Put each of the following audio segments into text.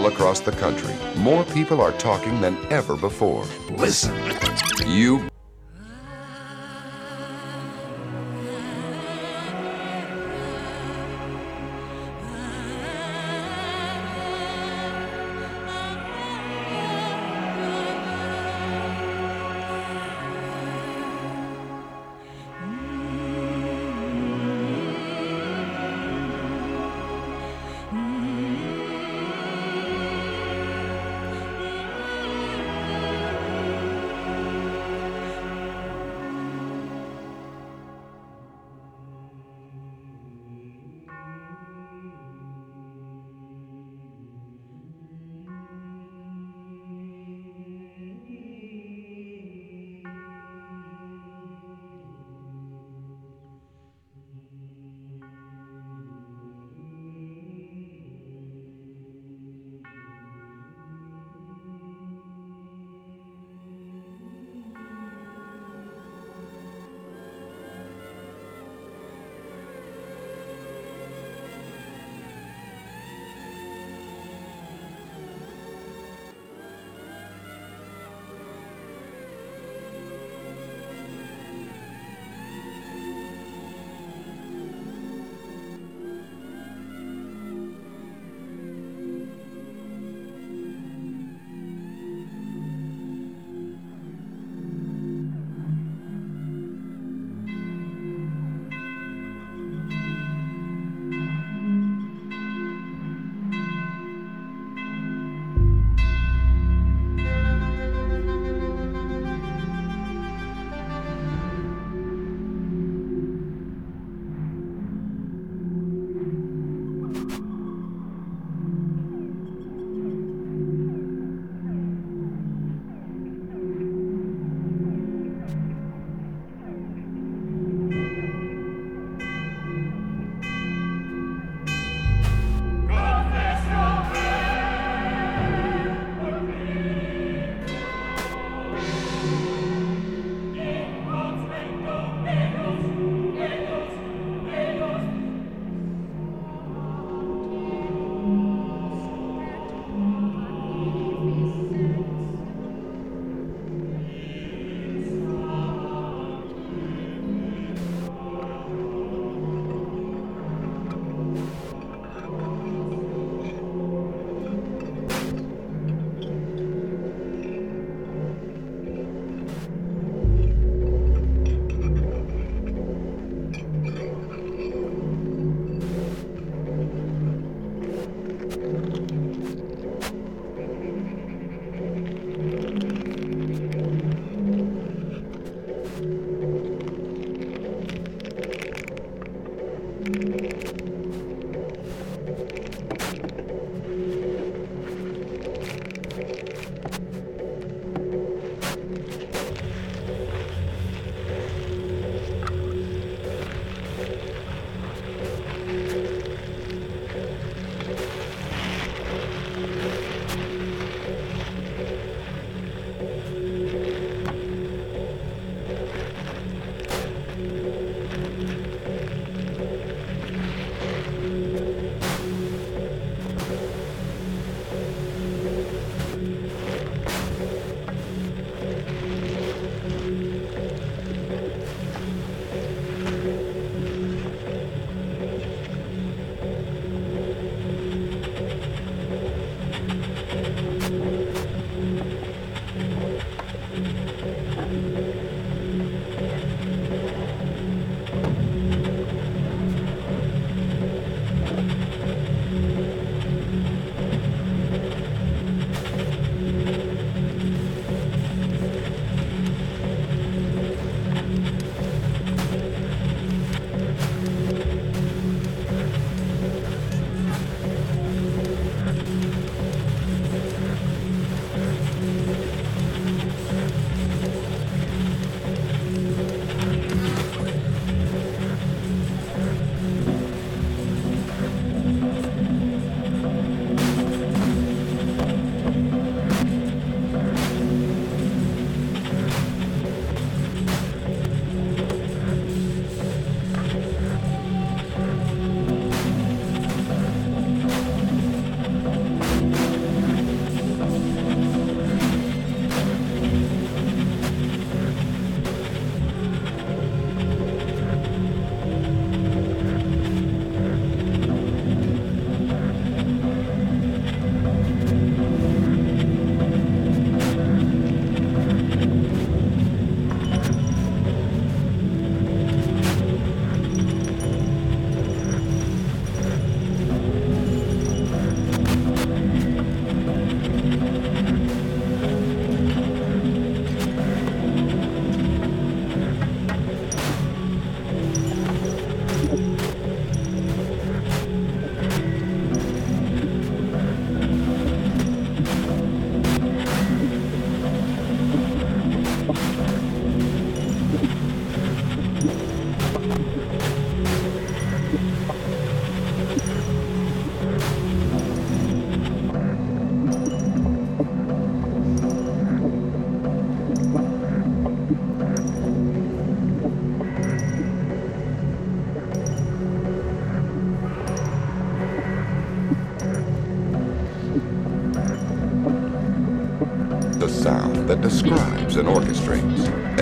all across the country. More people are talking than ever before. Listen. You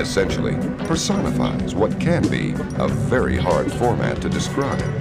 essentially personifies what can be a very hard format to describe.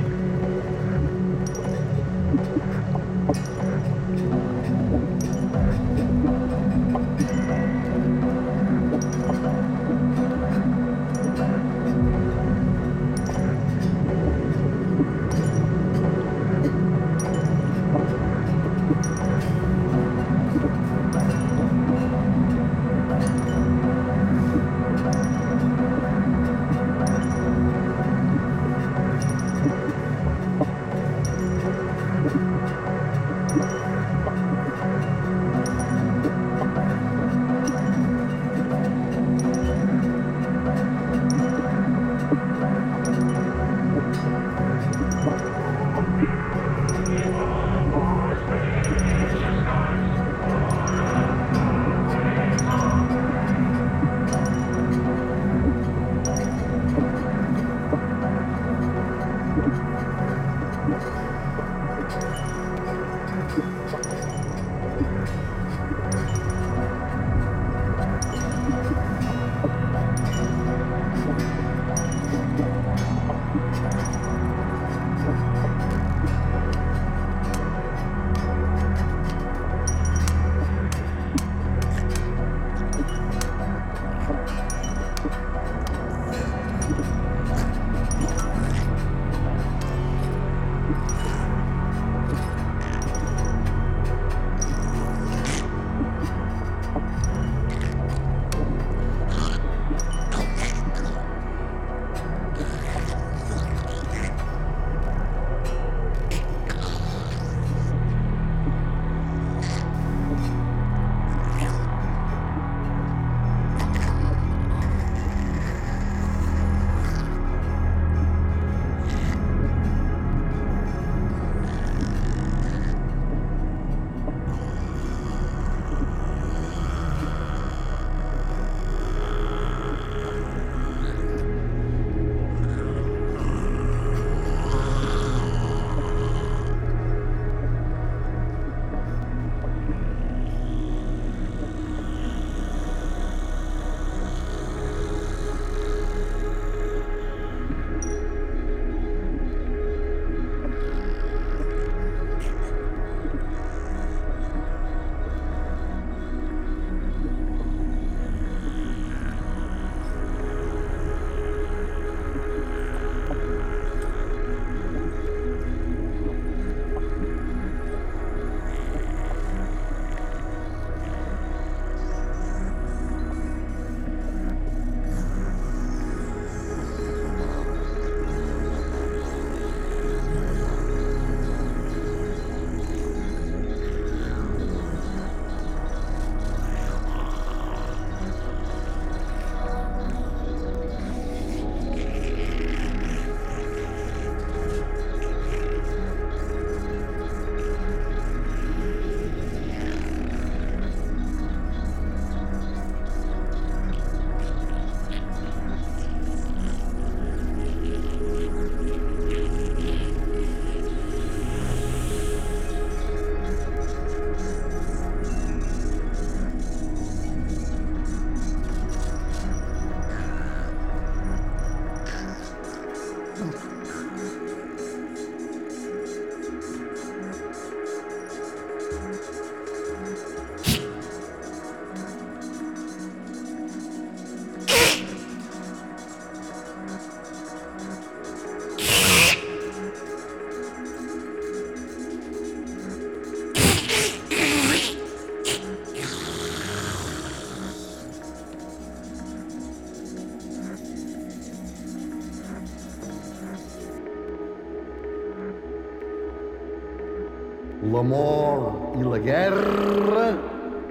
L'amor i la guerra,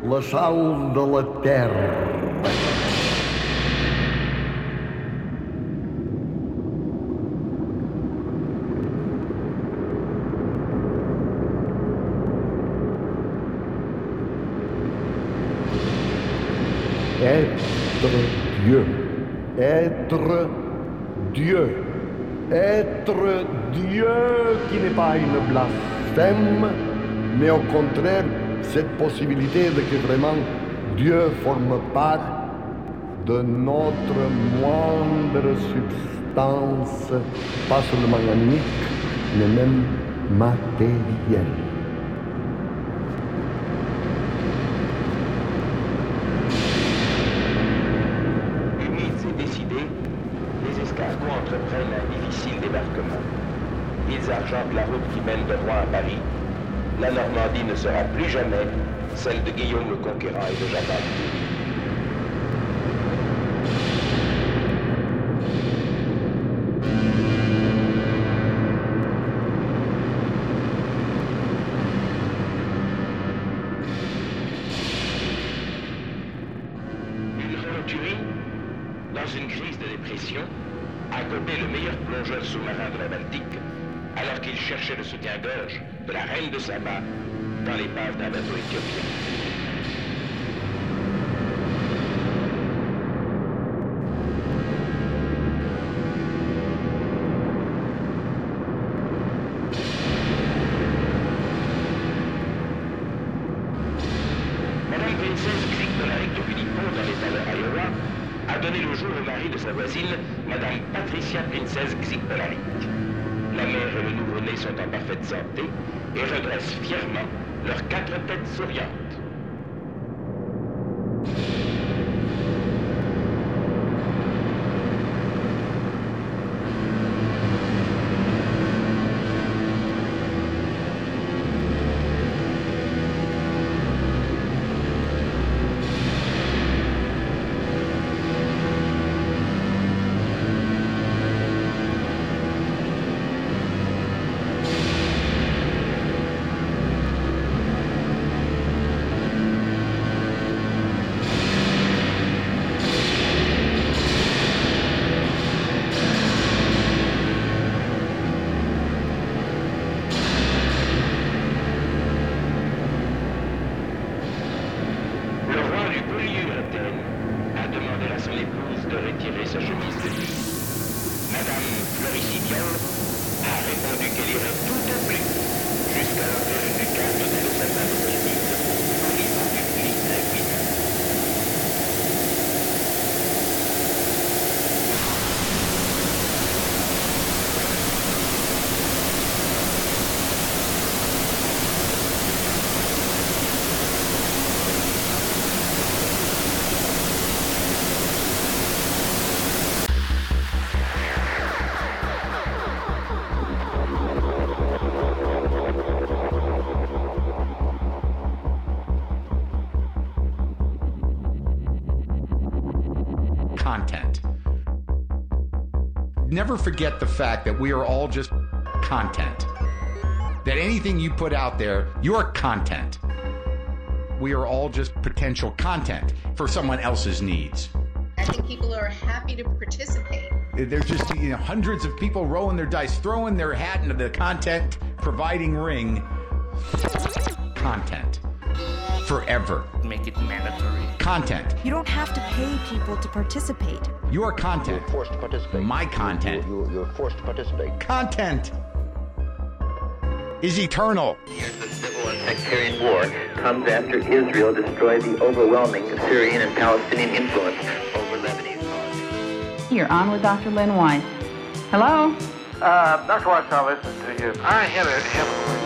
la sal de la terra. Être Dieu. Être Dieu. Être Dieu qui n'est pas une blasphème, mais au contraire, cette possibilité de que vraiment Dieu forme part de notre moindre substance, pas seulement amique, mais même matérielle. Humides et décidés, les escargots entreprennent un difficile débarquement. Ils argentent la route qui mène de Rouen à Paris. La Normandie ne sera plus jamais celle de Guillaume le Conquérant et de Jeanne d'Arc. sabbat dans les pages d'Alberto Never forget the fact that we are all just content. That anything you put out there, you're content. We are all just potential content for someone else's needs. I think people are happy to participate. There's just you know hundreds of people rolling their dice, throwing their hat into the content providing ring. Content. Forever. make it mandatory. Content. You don't have to pay people to participate. Your content. Forced to participate. My content. You, you're forced to participate. Content is eternal. Years of civil and sectarian war comes after Israel destroyed the overwhelming Syrian and Palestinian influence over Lebanese politics. You're on with Dr. Lynn Weiss. Hello? Uh, Dr. Watts, I'll listen to you. I hit a Hemingway.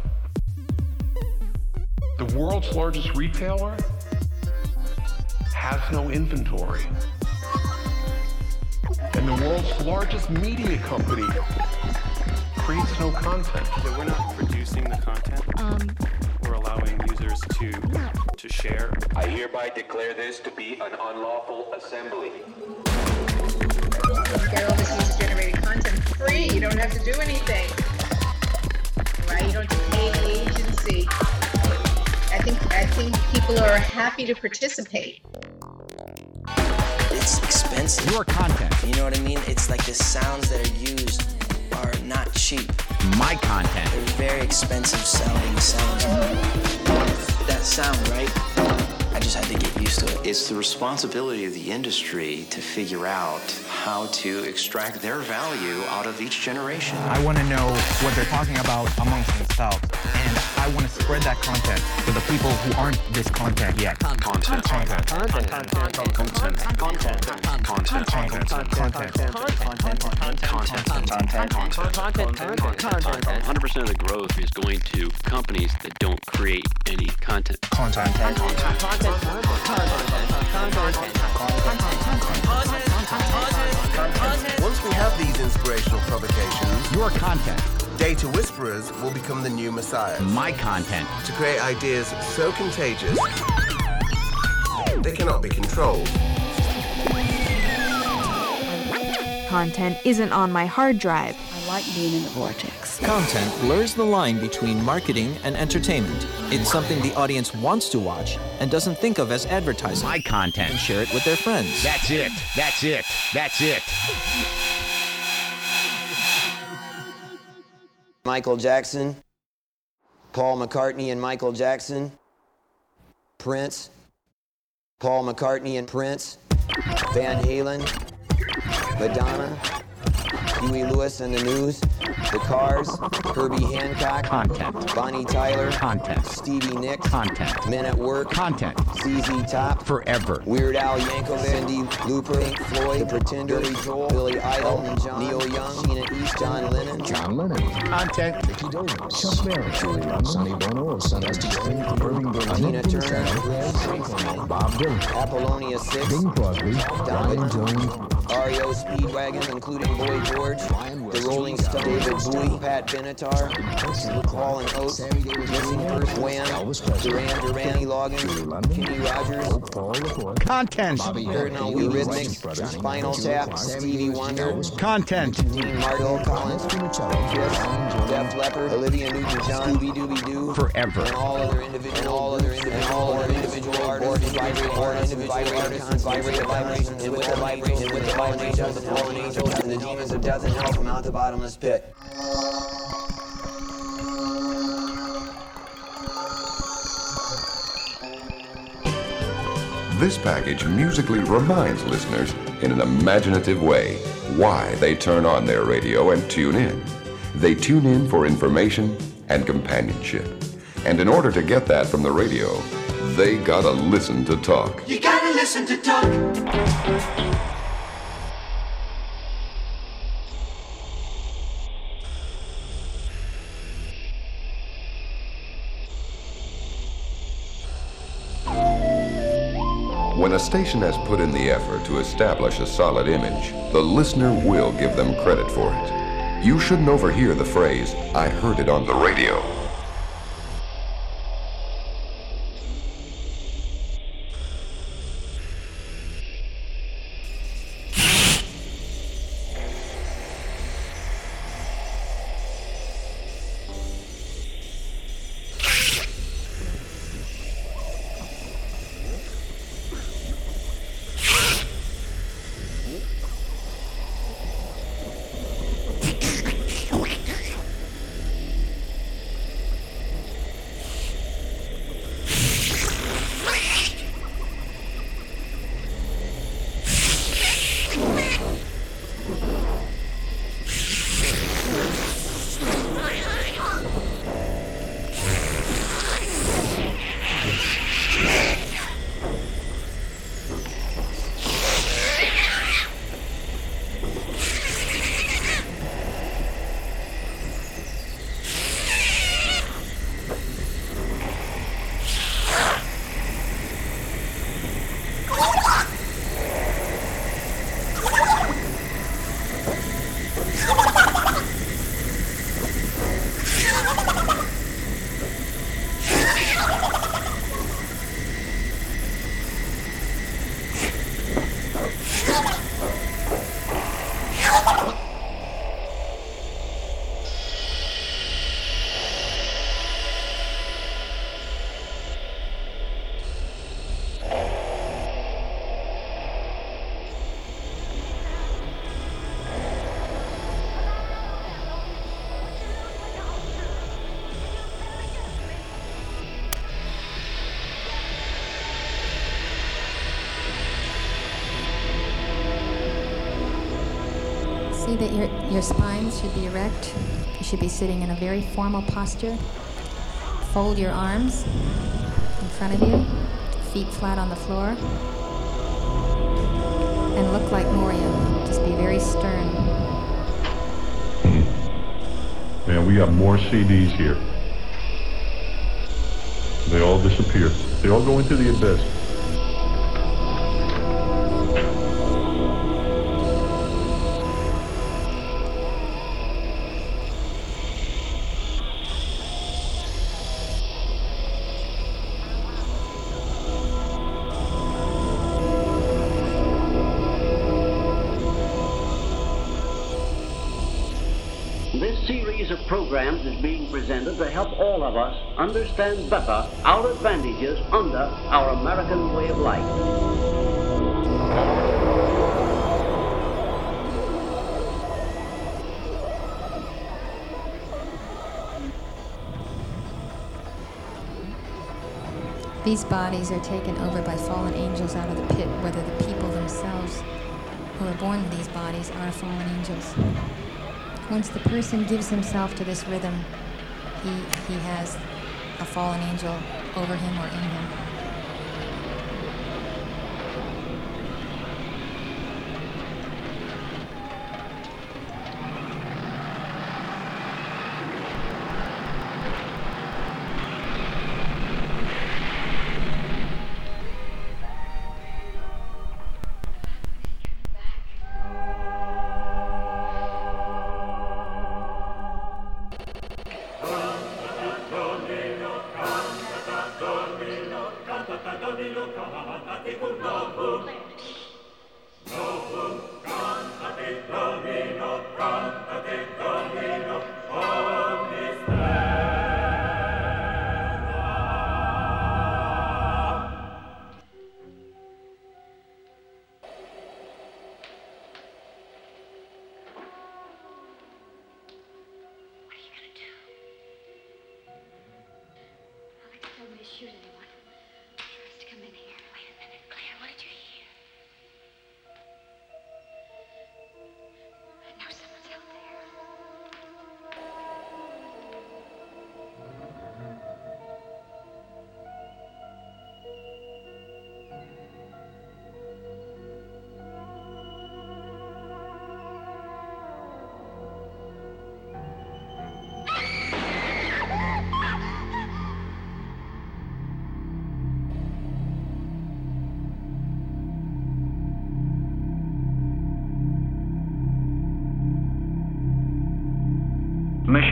The world's largest retailer has no inventory. And the world's largest media company creates no content. So we're not producing the content. Um, We're allowing users to to share. I hereby declare this to be an unlawful assembly. You get all this user-generated content free. You don't have to do anything. Right? You don't have to pay the agency. I think I think people are happy to participate. It's expensive. Your content. You know what I mean? It's like the sounds that are used are not cheap. My content. They're very expensive sounding sounds. That sound, right? I just had to get used to it. It's the responsibility of the industry to figure out how to extract their value out of each generation. I want to know what they're talking about amongst themselves. And I want to spread that content to the people who aren't this content yet. Content. Content. Content. Content. Content. Content. Content. 100% of the growth is going to companies that don't create any content. Content. Content. Content. Content. Content. Content. Content. Once we have these inspirational provocations, Your content. Data whisperers will become the new messiahs. My content. To create ideas so contagious, they cannot be controlled. content isn't on my hard drive. I like being in the vortex. Content blurs the line between marketing and entertainment. It's something the audience wants to watch and doesn't think of as advertising. My content. And share it with their friends. That's it. That's it. That's it. Michael Jackson, Paul McCartney and Michael Jackson, Prince, Paul McCartney and Prince, Van Halen, Madonna, Huey Lewis and the News, The Cars, Herbie Hancock, Content. Bonnie Tyler, Content. Stevie Nicks, Content. Men at Work, Content. ZZ Top, Forever. Weird Al Yankovic, Cyndi Lauper, Pink Floyd, The Pretender, Billy Joel, Billy Idol, Elton John, Neil Young, Sheena John Lennon, John Lennon, Content. Mickey Dolenz, Chuck Berry, Julie Sonny Bono, Sonny Stephen, Irving Tina Berlin, Turner, Bob Dylan, Apollonia 6, Bing Crosby, Ryan Jones, REO Speedwagon, including Boy George, The Rolling Stones, David Bowie, Pat Benatar, Paul and Oates, Missing Person, Wham, Duran Duran, Kenny Loggins, Kenny Rogers, Content. Curtin on Eurythmics, Spinal Tap, Stevie Wonder, Content. Martin Collins, Kiss, Def Leppard, Olivia Newton-John, Scooby Dooby Doo, Forever. and all other individual, all other individual, all other individual artists, artists, artists, vibrate the vibrations, and with the vibration, with the vibrations of the fallen angels, and the demons of death and hell from out the bottomless pit. This package musically reminds listeners in an imaginative way why they turn on their radio and tune in. They tune in for information and companionship. And in order to get that from the radio, they gotta listen to talk. You gotta listen to talk. When a station has put in the effort to establish a solid image, the listener will give them credit for it. You shouldn't overhear the phrase, I heard it on the radio. That your, your spine should be erect. You should be sitting in a very formal posture. Fold your arms in front of you, feet flat on the floor. And look like Moria. Just be very stern. Man, we got more CDs here. They all disappear. They all go into the abyss. Understand better our advantages under our American way of life. These bodies are taken over by fallen angels out of the pit, whether the people themselves who are born with these bodies are fallen angels. Once the person gives himself to this rhythm, he, he has a fallen angel over him or in him.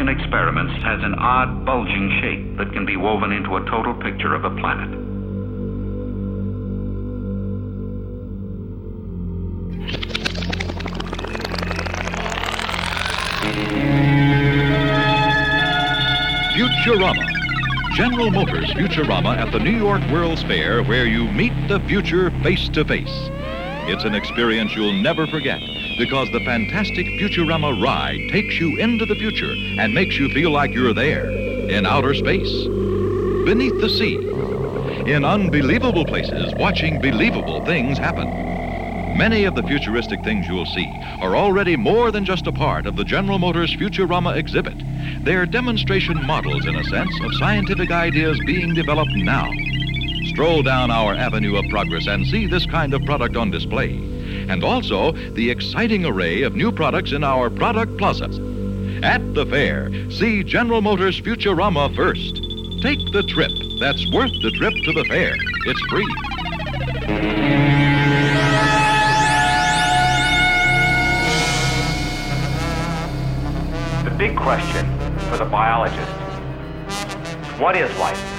Experiments has an odd, bulging shape that can be woven into a total picture of a planet. Futurama. General Motors Futurama at the New York World's Fair, where you meet the future face to face. It's an experience you'll never forget because the fantastic Futurama ride takes you into the future and makes you feel like you're there in outer space, beneath the sea, in unbelievable places, watching believable things happen. Many of the futuristic things you'll see are already more than just a part of the General Motors Futurama exhibit. They're demonstration models, in a sense, of scientific ideas being developed now. Stroll down our avenue of progress and see this kind of product on display. And also the exciting array of new products in our product plazas. At the fair, see General Motors Futurama first. Take the trip. That's worth the trip to the fair. It's free. The big question for the biologist what is life?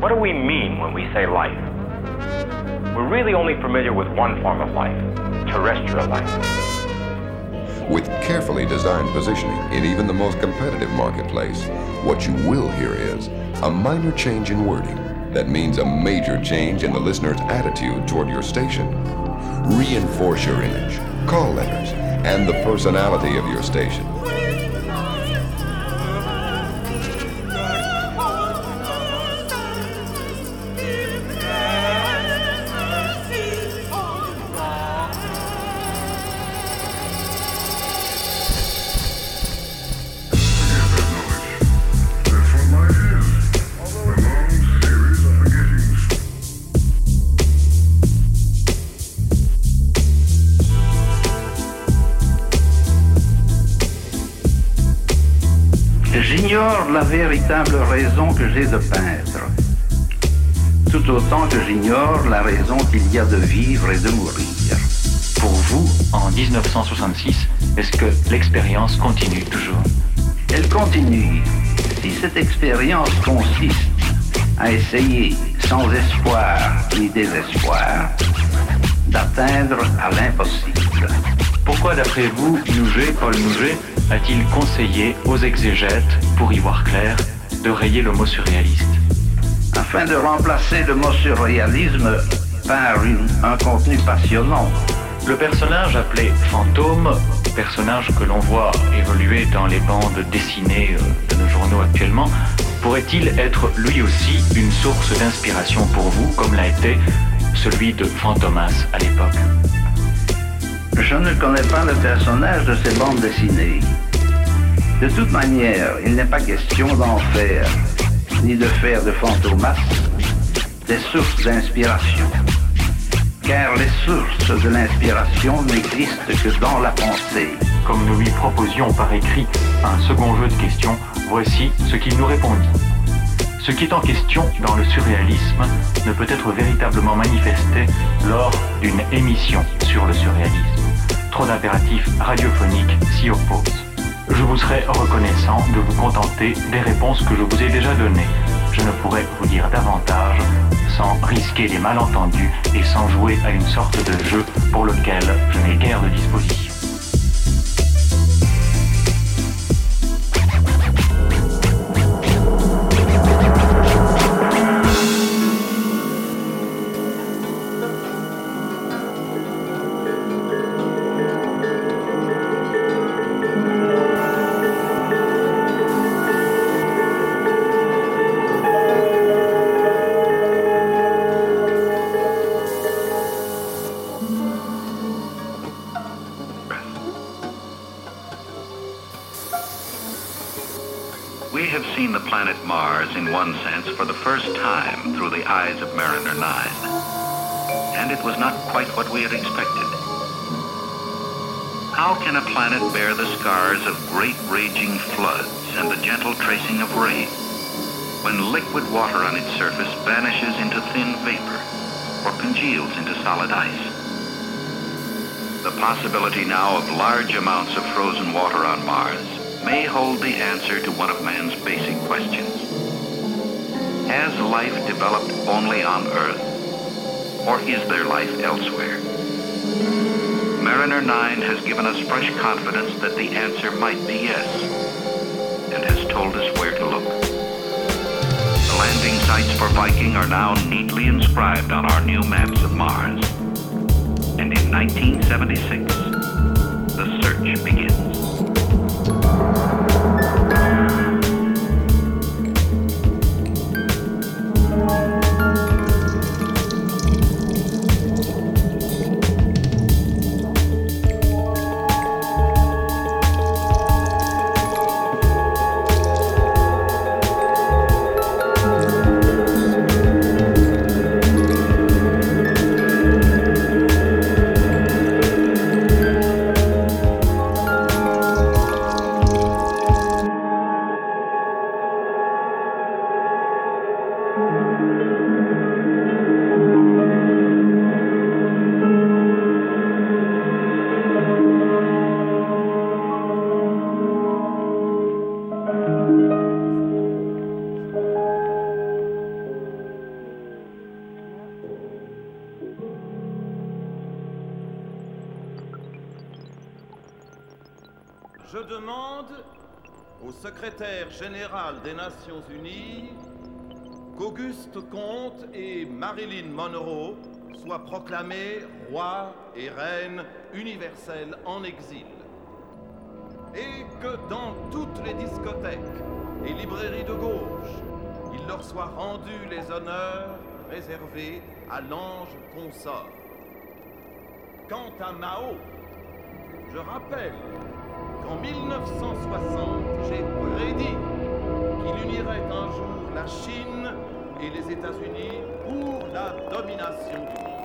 What do we mean when we say life? We're really only familiar with one form of life terrestrial life. With carefully designed positioning in even the most competitive marketplace, what you will hear is a minor change in wording that means a major change in the listener's attitude toward your station. Reinforce your image, call letters, and the personality of your station. J'ignore la véritable raison que j'ai de peindre, tout autant que j'ignore la raison qu'il y a de vivre et de mourir. Pour vous, en 1966, est-ce que l'expérience continue toujours? Elle continue. Si cette expérience consiste à essayer, sans espoir ni désespoir, d'atteindre à l'impossible. Pourquoi, d'après vous, Nouget, Paul Nouget, a-t-il conseillé aux exégètes, pour y voir clair, de rayer le mot surréaliste Afin de remplacer le mot surréalisme par une- un contenu passionnant. Le personnage appelé Fantôme, personnage que l'on voit évoluer dans les bandes dessinées euh, de nos journaux actuellement, pourrait-il être lui aussi une source d'inspiration pour vous, comme l'a été celui de Fantomas à l'époque? Je ne connais pas le personnage de ces bandes dessinées. De toute manière, il n'est pas question d'en faire, ni de faire de Fantomas des sources d'inspiration. Car les sources de l'inspiration n'existent que dans la pensée. Comme nous lui proposions par écrit un second jeu de questions, voici ce qu'il nous répondit. Ce qui est en question dans le surréalisme ne peut être véritablement manifesté lors d'une émission sur le surréalisme. Trop d'impératifs radiophoniques s'y opposent. Je vous serais reconnaissant de vous contenter des réponses que je vous ai déjà données. Je ne pourrais vous dire davantage sans risquer des malentendus et sans jouer à une sorte de jeu pour lequel je n'ai guère de disposition. Possibility now of large amounts of frozen water on Mars may hold the answer to one of man's basic questions. Has life developed only on Earth? Or is there life elsewhere? Mariner 9 has given us fresh confidence that the answer might be yes, and has told us where to look. The landing sites for Viking are now neatly inscribed on our new maps of Mars. And in 1976, des Nations Unies qu'Auguste Comte et Marilyn Monroe soient proclamés rois et reines universels en exil. Et que dans toutes les discothèques et librairies de gauche, il leur soit rendu les honneurs réservés à l'ange consort. Quant à Mao, je rappelle qu'en 1960, j'ai prédit qu'il unirait un jour la Chine et les États-Unis pour la domination du monde.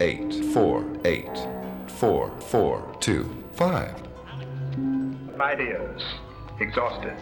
Eight, four, eight, four, four, two, five. Ideas. Exhausted.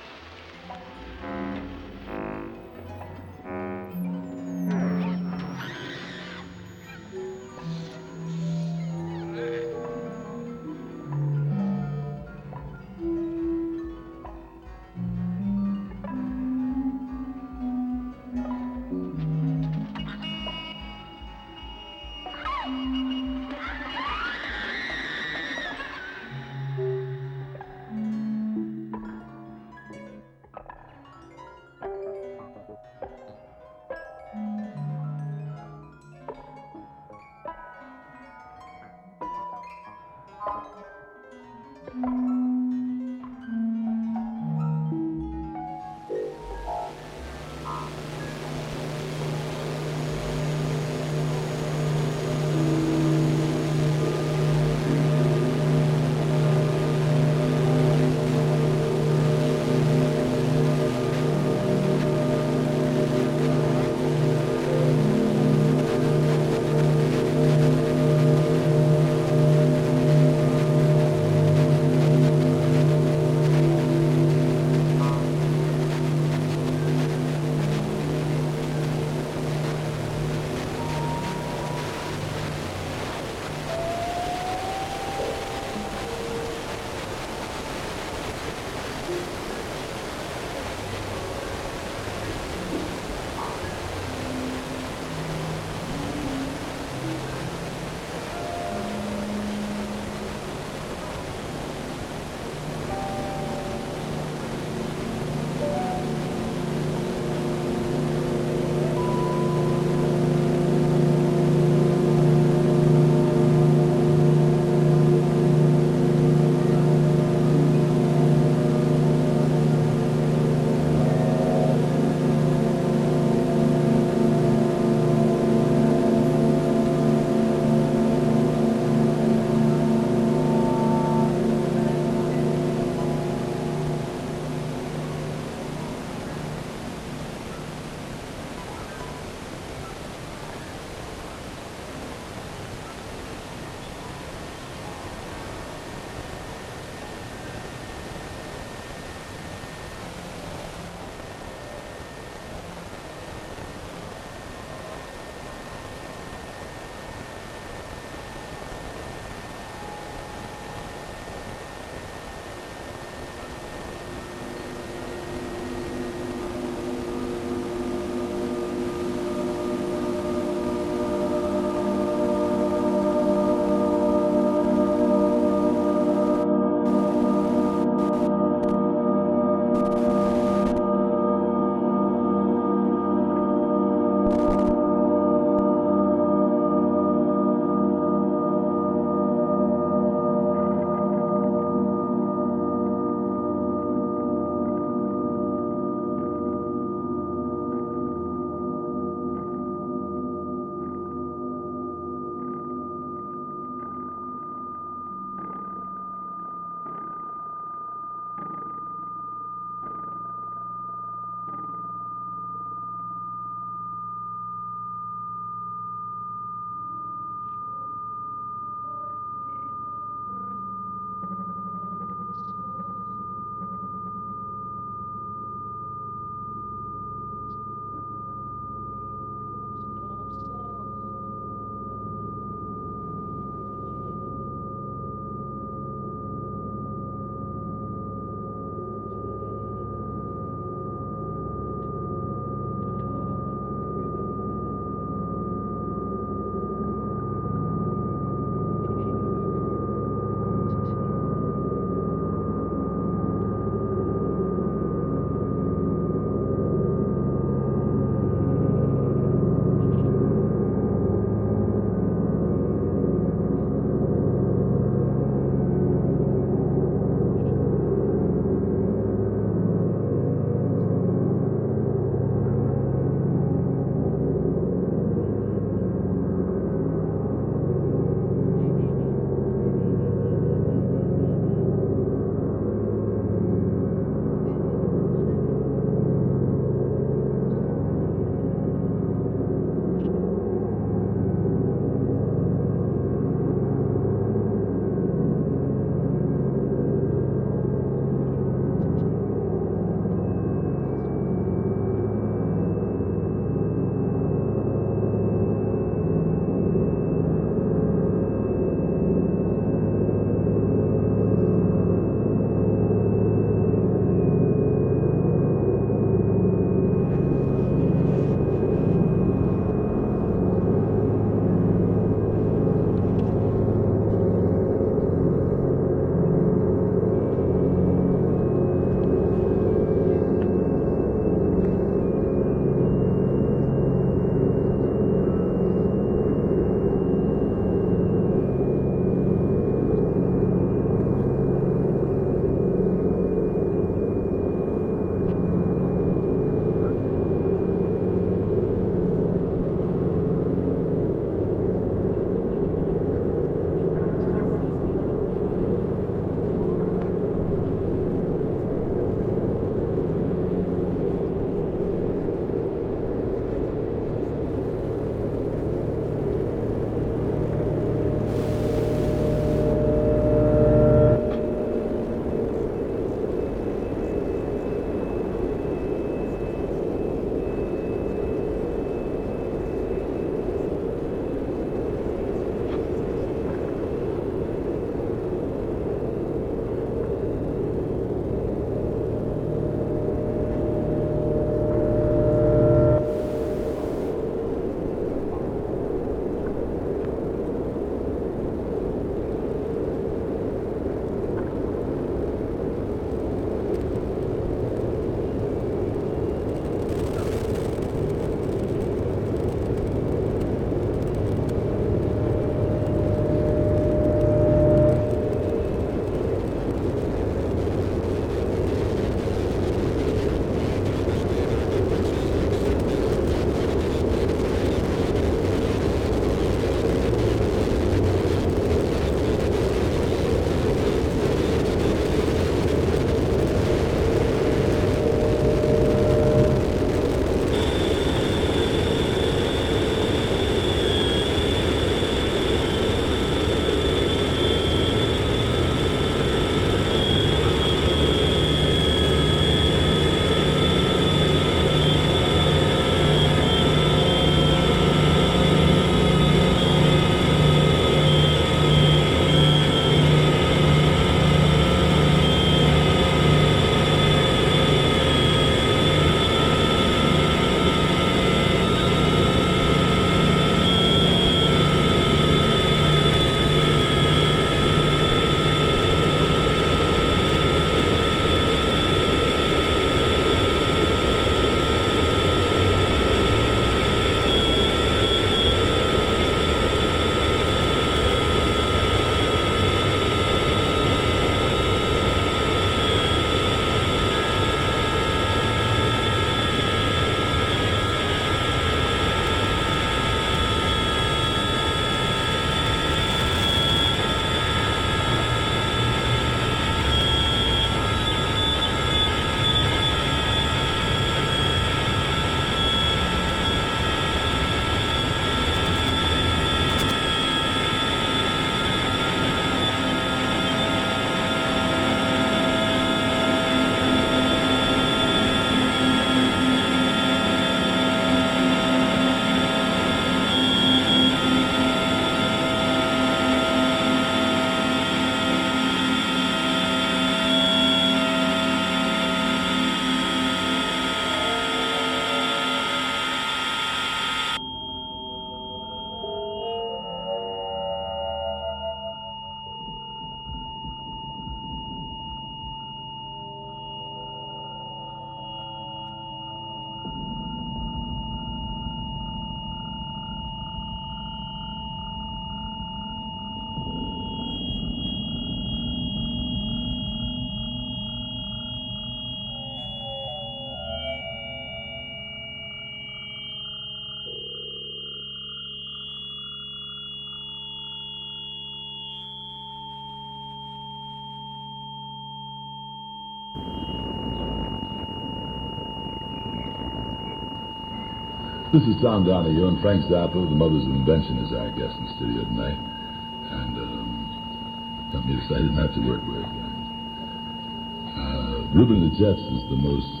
This is Tom Donahue and Frank Zappa, the Mothers of Invention, is our guest in the studio tonight. And um, I'm excited not to work with. Uh, Ruben the Jets is the most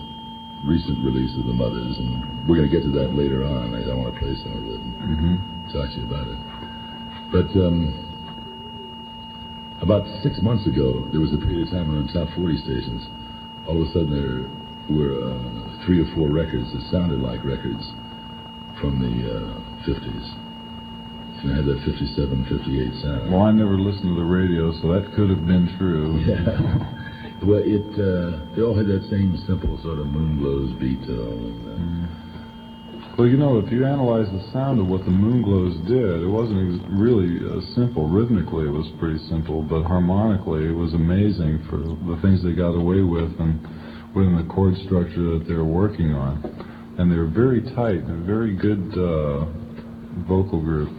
recent release of the Mothers, and we're going to get to that later on. I, I want to play some of it and Mm-hmm. talk to you about it. But um, about six months ago, there was a period of time when on top 40 stations, all of a sudden there were uh, three or four records that sounded like records from the uh, 50s. And it had that 57, 58 sound. Well, I never listened to the radio, so that could have been true. Yeah. Well, it uh, they all had that same simple sort of Moonglows beat to them. Uh, Well, you know, if you analyze the sound of what the Moonglows did, it wasn't really uh, simple. Rhythmically, it was pretty simple, but harmonically, it was amazing for the things they got away with and within the chord structure that they were working on. And they were very tight, and a very good uh, vocal group.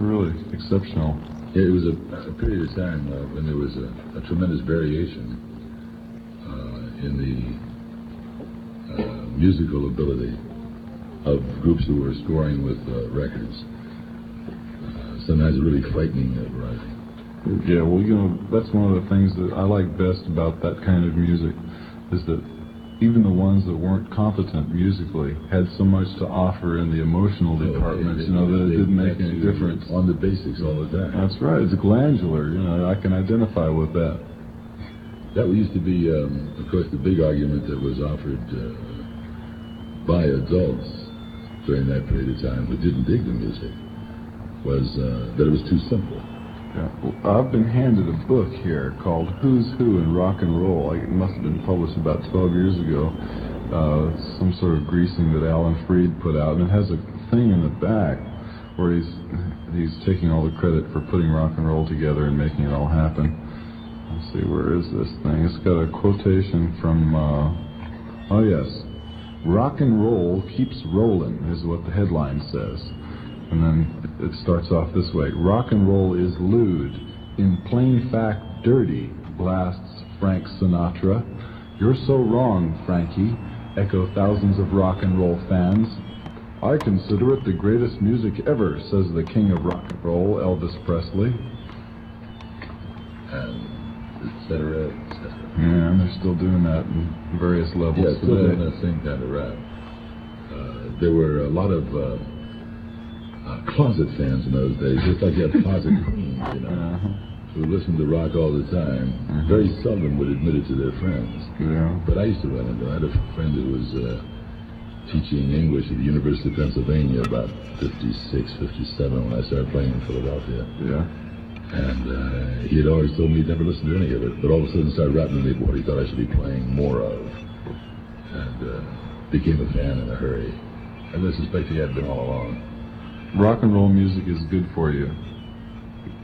Really exceptional. It was a, a period of time uh, when there was a, a tremendous variation uh, in the uh, musical ability of groups who were scoring with uh, records. Uh, sometimes a really frightening uh, variety. Yeah, well, you know, that's one of the things that I like best about that kind of music is that even the ones that weren't competent musically had so much to offer in the emotional departments, you know, that it didn't make any difference. On the basics all the time. That's right. It's glandular, you know, I can identify with that. That used to be, um, of course, the big argument that was offered uh, by adults during that period of time who didn't dig the music was uh, that it was too simple. Yeah. I've been handed a book here called Who's Who in Rock and Roll. It must have been published about 12 years ago. Uh, some sort of greasing that Alan Freed put out, and it has a thing in the back where he's he's taking all the credit for putting rock and roll together and making it all happen. Let's see, where is this thing? It's got a quotation from, uh, oh yes, rock and roll keeps rolling is what the headline says. And then it starts off this way Rock and roll is lewd. In plain fact, dirty, blasts Frank Sinatra. You're so wrong, Frankie, echo thousands of rock and roll fans. I consider it the greatest music ever, says the king of rock and roll, Elvis Presley. And et cetera, et cetera. Yeah, and they're still doing that in various levels Yeah, still today. doing that same kind of rap. Uh, there were a lot of uh, uh, closet fans in those days, just like you have closet queens, you know, who listened to rock all the time. Very seldom would admit it to their friends. Yeah. But I used to run into. I had a friend who was uh, teaching English at the University of Pennsylvania about 56, 57 when I started playing in Philadelphia. Yeah. And uh, he had always told me he'd never listened to any of it, but all of a sudden started rapping to me what he thought I should be playing more of. And uh, became a fan in a hurry. And I suspect he had been all along. Rock and roll music is good for you.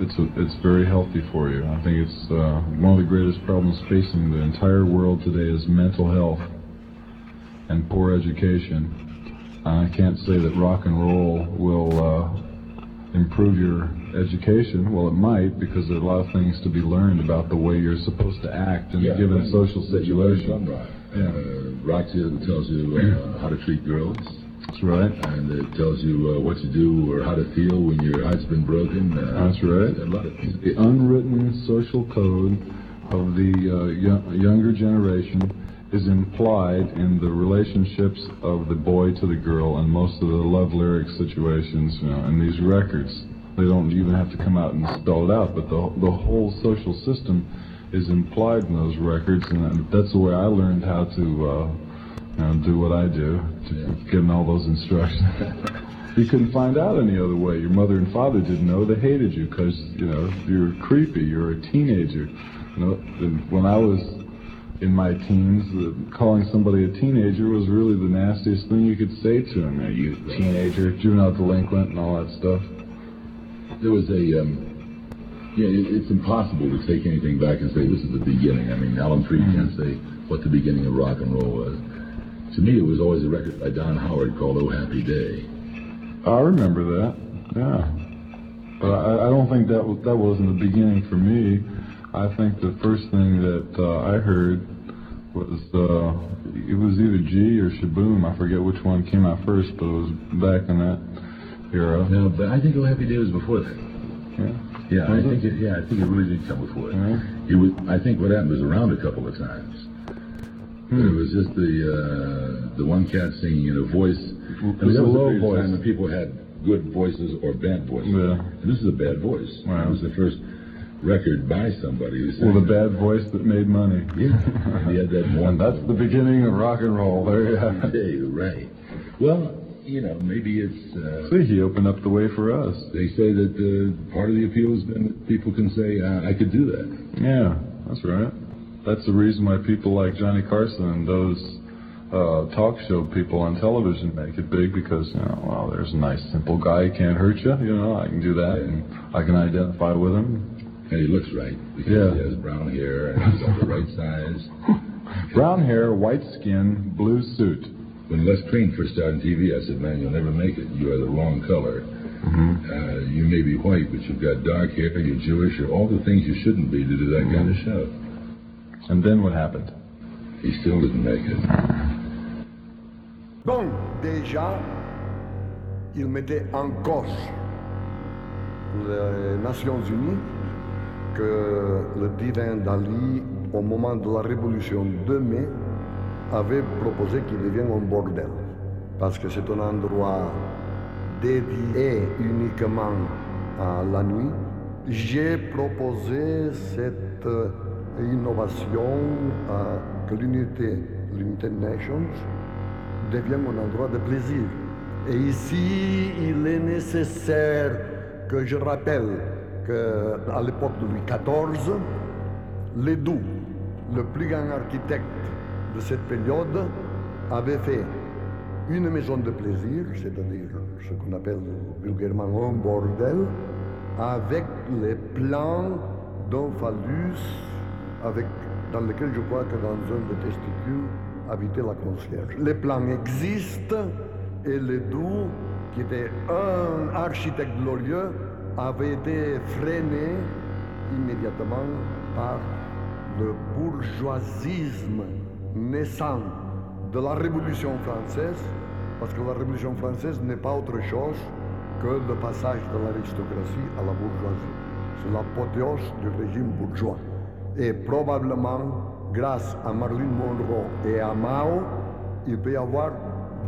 It's a, it's very healthy for you. I think it's uh, one of the greatest problems facing the entire world today is mental health and poor education. I can't say that rock and roll will uh, improve your education. Well, it might because there are a lot of things to be learned about the way you're supposed to act in a given social That you learn situation. rock. Uh, rock tells tells you uh, how to treat girls. That's right. And it tells you uh, what to do or how to feel when your heart's been broken. Uh, That's right. A lot of things. The unwritten social code of the uh, yo- younger generation is implied in the relationships of the boy to the girl and most of the love lyric situations you know, in these records. They don't even have to come out and spell it out, but the, the whole social system is implied in those records, and that's the way I learned how to know, do what I do, to getting all those instructions. You couldn't find out any other way. Your mother and father didn't know. They hated you because, you know, you're creepy. You're a teenager. You know, and when I was in my teens, uh, calling somebody a teenager was really the nastiest thing you could say to them. You teenager, juvenile delinquent, and all that stuff. There was a, um, yeah, it, it's impossible to take anything back and say this is the beginning. I mean, Alan Freed can't say what the beginning of rock and roll was. To me, it was always a record by Don Howard called "Oh Happy Day." I remember that. Yeah. But I, I don't think that was, that wasn't the beginning for me. I think the first thing that uh, I heard was uh, it was either Gee or Sh-Boom. I forget which one came out first, but it was back in that era. No, but I think Oh Happy Day was before that. Yeah. Yeah, I it? think it. Yeah, I think it really did come before it. It was. I think what happened was around a couple of times. Hmm. it was just the uh, the one cat singing in a voice. It was a low voice. time when people had good voices or bad voices. Yeah. And this is a bad voice. Wow. It was the first record by somebody who. Well, the bad voice that made money. Yeah. he had that one. And that's the beginning of rock and roll. There you have. Hey, right. Well, you know, maybe it's. Uh, See, he opened up the way for us. They say that uh, part of the appeal has been that people can say, uh, "I could do that." Yeah, that's right. That's the reason why people like Johnny Carson and those uh, talk show people on television make it big because, you know, well, there's a nice, simple guy, he can't hurt you. You know, I can do that and I can identify with him. And he looks right because Yeah. he has brown hair and he's got the right size. Brown hair, white skin, blue suit. When Les Crane first started on TV, I said, "Man, you'll never make it. You are the wrong color. Uh, you may be white, but you've got dark hair. You're Jewish. You're all the things you shouldn't be to do that kind of show." And then what happened? He still didn't make it. Bon, déjà, il mettait en cause les Nations Unies que le divin Dali, au moment de la révolution de mai, avait proposé qu'il devienne un bordel. Parce que c'est un endroit dédié uniquement à la nuit. J'ai proposé cette euh, innovation euh, que l'unité, l'United Nations, devienne un endroit de plaisir. Et ici, il est nécessaire que je rappelle qu'à l'époque de Louis XIV, Ledoux, le plus grand architecte de cette période, avait fait une maison de plaisir, c'est-à-dire ce qu'on appelle vulgairement un bordel, avec les plans d'un phallus dans lequel je crois que dans un des testicules habitait la concierge. Les plans existent et Ledoux, qui était un architecte glorieux, avait été freiné immédiatement par le bourgeoisisme naissant de la Révolution française, parce que la Révolution française n'est pas autre chose que le passage de l'aristocratie à la bourgeoisie. C'est l'apothéose du régime bourgeois. Et probablement, grâce à Marilyn Monroe et à Mao, il peut y avoir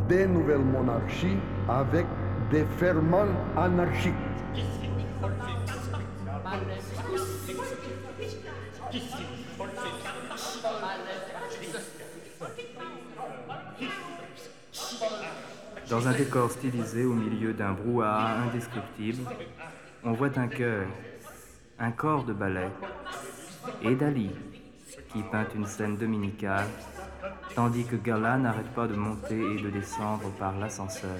des nouvelles monarchies avec des ferments anarchiques. Dans un décor stylisé au milieu d'un brouhaha indescriptible, on voit un cœur, un corps de ballet, et Dali, qui peint une scène dominicale, tandis que Gala n'arrête pas de monter et de descendre par l'ascenseur.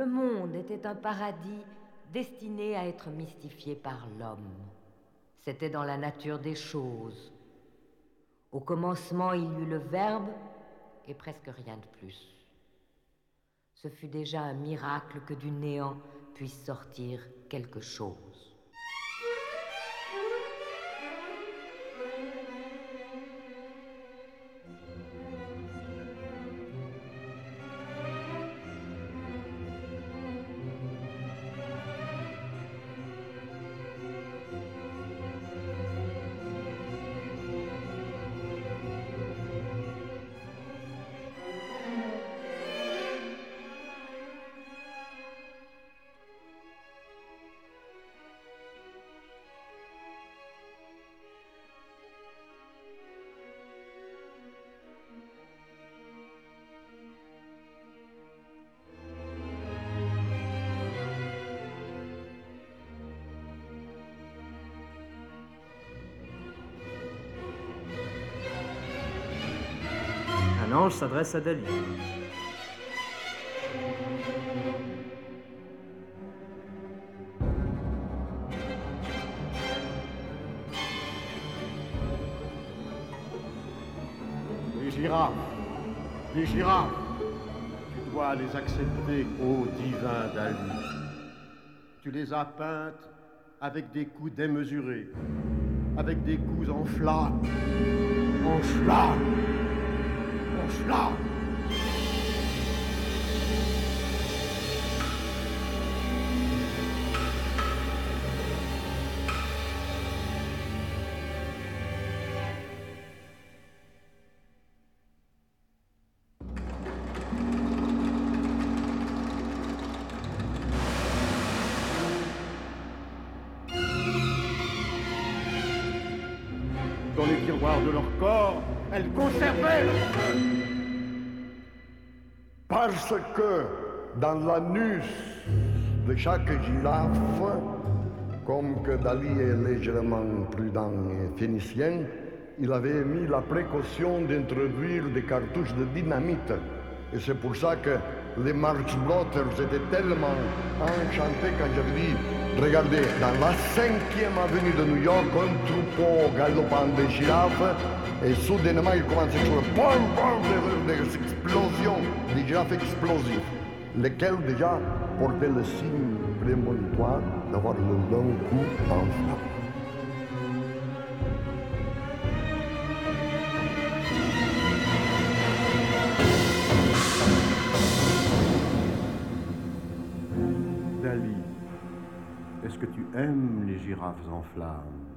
Le monde était un paradis destiné à être mystifié par l'homme. C'était dans la nature des choses. Au commencement, il y eut le Verbe et presque rien de plus. Ce fut déjà un miracle que du néant puisse sortir quelque chose. S'adresse à Dali. Les girafes, les girafes, tu dois les accepter, ô divin Dali. Tu les as peintes avec des coups démesurés, avec des coups en flamme, en flamme, 是了。Que dans l'anus de chaque girafe, comme que Dali est légèrement prudent et phénicien, il avait mis la précaution d'introduire des cartouches de dynamite. Et c'est pour ça que les Marx Brothers étaient tellement enchantés quand j'avais dit Regardez, dans la cinquième avenue de New York, un troupeau galopant de girafes, et soudainement il commence à jouer pom, pom, des, des explosions, des girafes explosives, lesquelles déjà portaient le signe prémonitoire d'avoir le long cou en. Que tu aimes les girafes en flammes